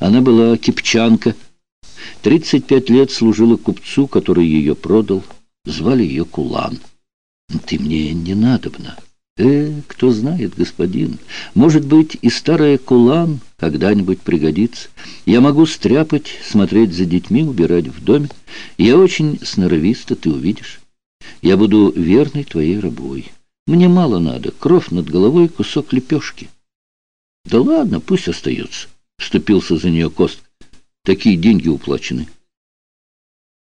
Она была кипчанка. Тридцать пять лет служила купцу, который ее продал. Звали ее Кулан. Ты мне не надобна. Э, кто знает, господин, может быть, и старая Кулан когда-нибудь пригодится. Я могу стряпать, смотреть за детьми, убирать в доме. Я очень сноровиста, ты увидишь. Я буду верной твоей рабой. Мне мало надо, кровь над головой, кусок лепешки. Да ладно, пусть остается, — вступился за нее Кост. Такие деньги уплачены.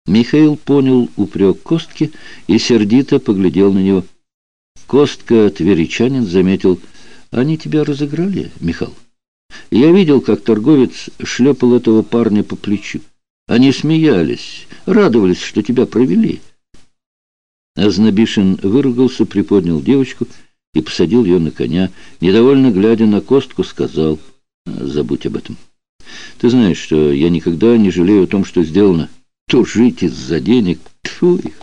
Михаил понял упрек Костки и сердито поглядел на него. Костка, тверичанин, заметил, они тебя разыграли, Михал. Я видел, как торговец шлепал этого парня по плечу. Они смеялись, радовались, что тебя провели. Азнабишин выругался, приподнял девочку и посадил ее на коня. Недовольно глядя на Костку, сказал, забудь об этом. Ты знаешь, что я никогда не жалею о том, что сделано. То жить из-за денег, тьфу их.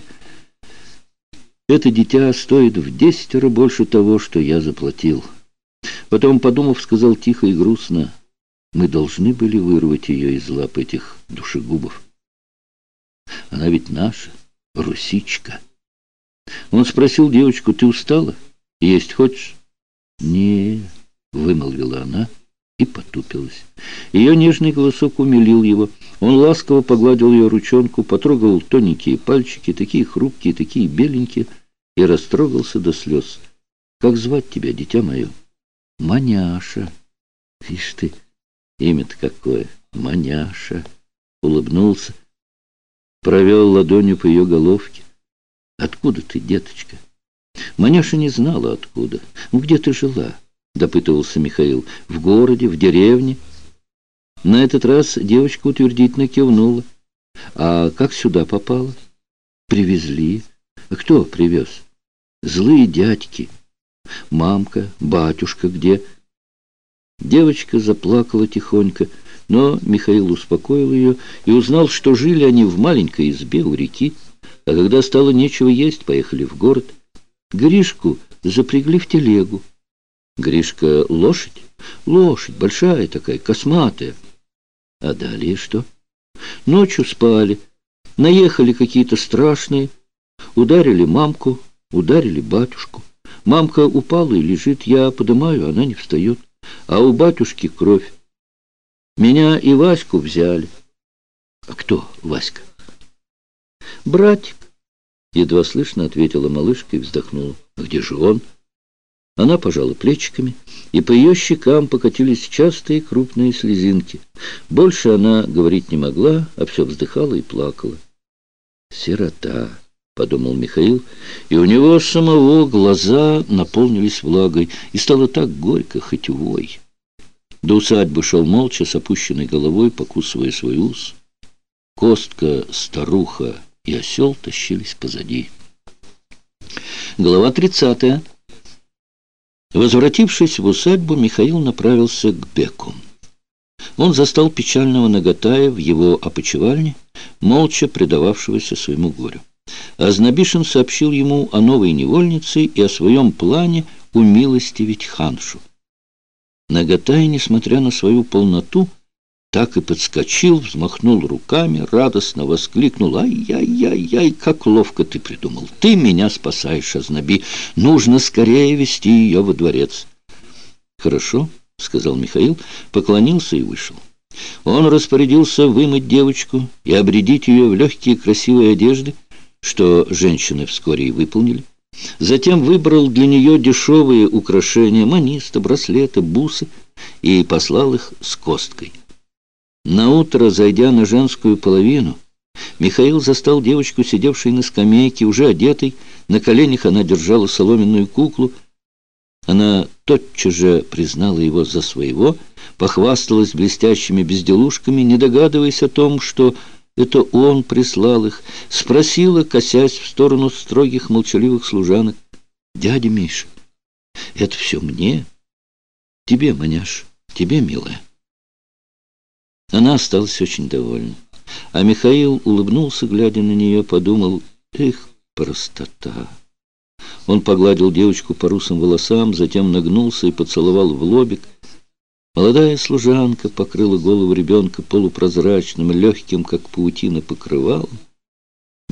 Это дитя стоит в десятеро больше того, что я заплатил. Потом, подумав, сказал тихо и грустно, мы должны были вырвать ее из лап этих душегубов. Она ведь наша, русичка. Он спросил девочку, ты устала? Есть хочешь? Не, вымолвила она и потупилась. Ее нежный голосок умилил его. Он ласково погладил ее ручонку, потрогал тоненькие пальчики, такие хрупкие, такие беленькие, и растрогался до слез. «Как звать тебя, дитя мое?» «Маняша». «Ишь ты, имя-то какое! Маняша!» Улыбнулся, провел ладонью по ее головке. «Откуда ты, деточка?» Маняша не знала, откуда. «Где ты жила?» — допытывался Михаил. «В городе, в деревне?» На этот раз девочка утвердительно кивнула. «А как сюда попала?» «Привезли». «Кто привез?» «Злые дядьки». Мамка, батюшка где? Девочка заплакала тихонько, но Михаил успокоил ее и узнал, что жили они в маленькой избе у реки, а когда стало нечего есть, поехали в город. Гришку запрягли в телегу. Гришка лошадь? Лошадь, большая такая, косматая. А далее что? Ночью спали, наехали какие-то страшные, ударили мамку, ударили батюшку. Мамка упала и лежит, я поднимаю, она не встает. А у батюшки кровь. Меня и Ваську взяли. А кто Васька? Братик. Едва слышно ответила малышка и вздохнула. А где же он? Она пожала плечиками, и по ее щекам покатились частые крупные слезинки. Больше она говорить не могла, а все вздыхала и плакала. Сирота подумал Михаил, и у него самого глаза наполнились влагой, и стало так горько, хоть вой. До усадьбы шел молча, с опущенной головой, покусывая свой ус. Костка, старуха и осел тащились позади. Глава тридцатая. Возвратившись в усадьбу, Михаил направился к Беку. Он застал печального Нагатая в его опочивальне, молча предававшегося своему горю. Азнабишин сообщил ему о новой невольнице и о своем плане умилостивить ханшу. Наготай, несмотря на свою полноту, так и подскочил, взмахнул руками, радостно воскликнул. «Ай-яй-яй-яй, как ловко ты придумал! Ты меня спасаешь, Азнаби! Нужно скорее вести ее во дворец!» «Хорошо», — сказал Михаил, поклонился и вышел. Он распорядился вымыть девочку и обредить ее в легкие красивые одежды, что женщины вскоре и выполнили. Затем выбрал для нее дешевые украшения, маниста, браслеты, бусы, и послал их с косткой. Наутро, зайдя на женскую половину, Михаил застал девочку, сидевшей на скамейке, уже одетой, на коленях она держала соломенную куклу. Она тотчас же признала его за своего, похвасталась блестящими безделушками, не догадываясь о том, что это он прислал их, спросила, косясь в сторону строгих молчаливых служанок. «Дядя Миша, это все мне? Тебе, маняш, тебе, милая?» Она осталась очень довольна. А Михаил улыбнулся, глядя на нее, подумал, «Эх, простота!» Он погладил девочку по русым волосам, затем нагнулся и поцеловал в лобик. Молодая служанка покрыла голову ребенка полупрозрачным, легким, как паутина, покрывалом.